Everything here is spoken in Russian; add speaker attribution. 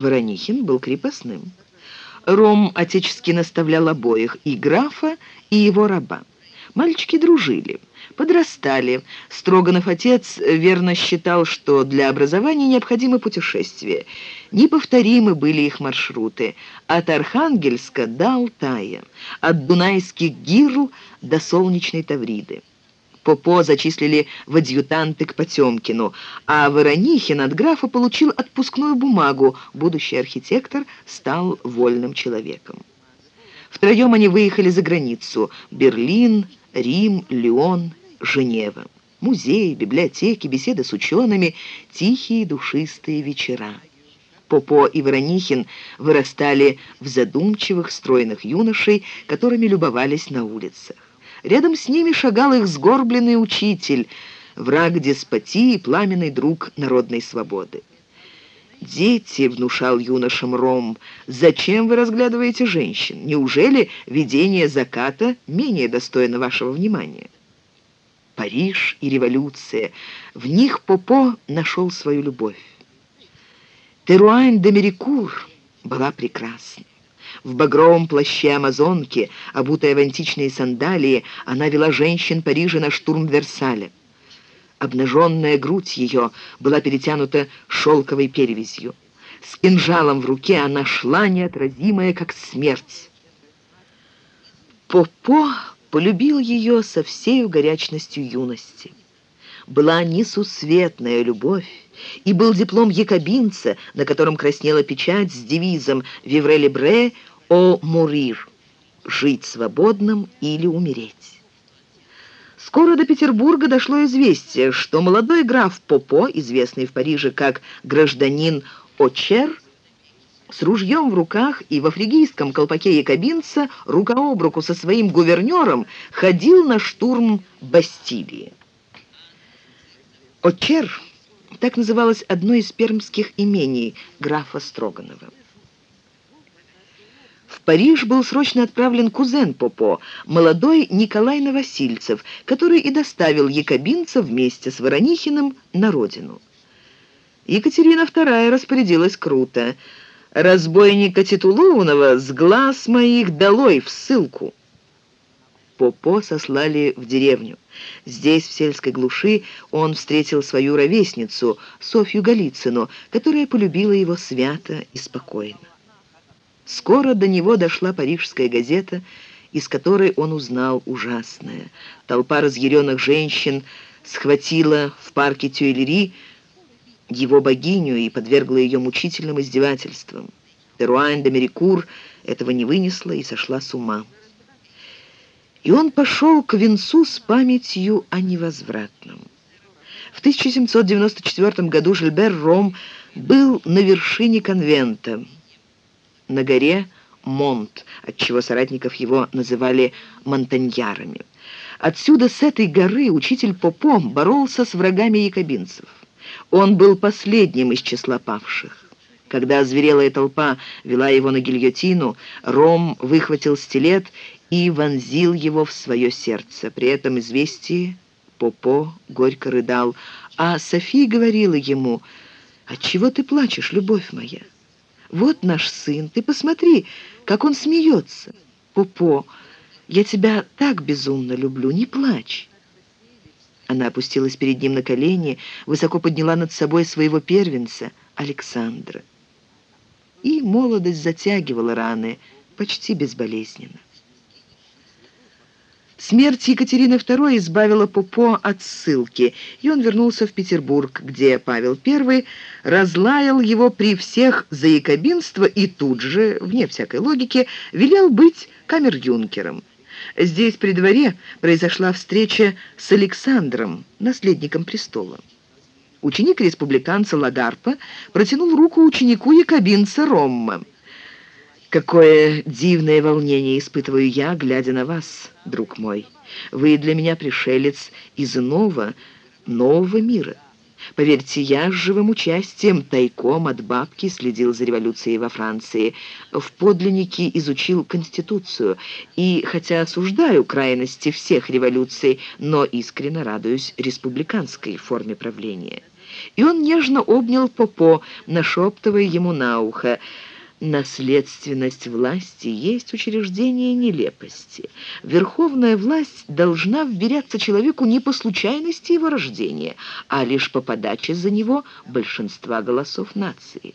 Speaker 1: Воронихин был крепостным. Ром отечески наставлял обоих, и графа, и его раба. Мальчики дружили, подрастали. Строганов отец верно считал, что для образования необходимы путешествия. Неповторимы были их маршруты. От Архангельска до Алтая, от Дунайских гирл до Солнечной Тавриды. Попо зачислили в адъютанты к Потемкину, а Воронихин от графа получил отпускную бумагу. Будущий архитектор стал вольным человеком. Втроем они выехали за границу. Берлин, Рим, Лион, Женева. Музеи, библиотеки, беседы с учеными, тихие душистые вечера. Попо и Воронихин вырастали в задумчивых, стройных юношей, которыми любовались на улицах. Рядом с ними шагал их сгорбленный учитель, враг деспотии, пламенный друг народной свободы. «Дети», — внушал юношам Ром, — «зачем вы разглядываете женщин? Неужели видение заката менее достойно вашего внимания?» Париж и революция. В них Попо нашел свою любовь. Теруань де Мерикур была прекрасна. В багровом плаще амазонки, обутая в античные сандалии, она вела женщин Парижа на штурм Версаля. Обнаженная грудь ее была перетянута шелковой перевязью. С кинжалом в руке она шла неотразимая, как смерть. Попо полюбил ее со всею горячностью юности. Была несусветная любовь, и был диплом якобинца, на котором краснела печать с девизом «Вивре Лебре о Мурир» — «Жить свободным или умереть». Скоро до Петербурга дошло известие, что молодой граф Попо, известный в Париже как гражданин Очер, с ружьем в руках и во фригийском колпаке якобинца рука об руку со своим гувернером ходил на штурм Бастилии. Очер так называлось одно из пермских имений графа Строганова. В Париж был срочно отправлен кузен Попо, молодой Николай Новосильцев, который и доставил якобинца вместе с Воронихиным на родину. Екатерина II распорядилась круто. «Разбойника Титулованова с глаз моих долой в ссылку!» Попо сослали в деревню. Здесь, в сельской глуши, он встретил свою ровесницу, Софью Голицыну, которая полюбила его свято и спокойно. Скоро до него дошла парижская газета, из которой он узнал ужасное. Толпа разъяренных женщин схватила в парке Тюэлери его богиню и подвергла ее мучительным издевательствам. Теруань де Мерикур этого не вынесла и сошла с ума и он пошел к венцу с памятью о невозвратном. В 1794 году Жильбер Ром был на вершине конвента, на горе Монт, отчего соратников его называли монтаньярами. Отсюда, с этой горы, учитель Попо боролся с врагами якобинцев. Он был последним из числа павших. Когда озверелая толпа вела его на гильотину, Ром выхватил стилет и вонзил его в свое сердце. При этом известие Попо горько рыдал, а София говорила ему, «Отчего ты плачешь, любовь моя? Вот наш сын, ты посмотри, как он смеется. Попо, я тебя так безумно люблю, не плачь». Она опустилась перед ним на колени, высоко подняла над собой своего первенца, Александра. И молодость затягивала раны почти безболезненно. Смерть Екатерины II избавила Попо от ссылки, и он вернулся в Петербург, где Павел I разлаял его при всех за якобинство и тут же, вне всякой логики, велел быть камер-юнкером. Здесь при дворе произошла встреча с Александром, наследником престола. Ученик республиканца Лагарпа протянул руку ученику якобинца Ромма. Какое дивное волнение испытываю я, глядя на вас, друг мой. Вы для меня пришелец из иного, нового мира. Поверьте, я с живым участием тайком от бабки следил за революцией во Франции. В подлиннике изучил Конституцию. И, хотя осуждаю крайности всех революций, но искренне радуюсь республиканской форме правления. И он нежно обнял Попо, нашептывая ему на ухо – Наследственность власти есть учреждение нелепости. Верховная власть должна вверяться человеку не по случайности его рождения, а лишь по подаче за него большинства голосов нации.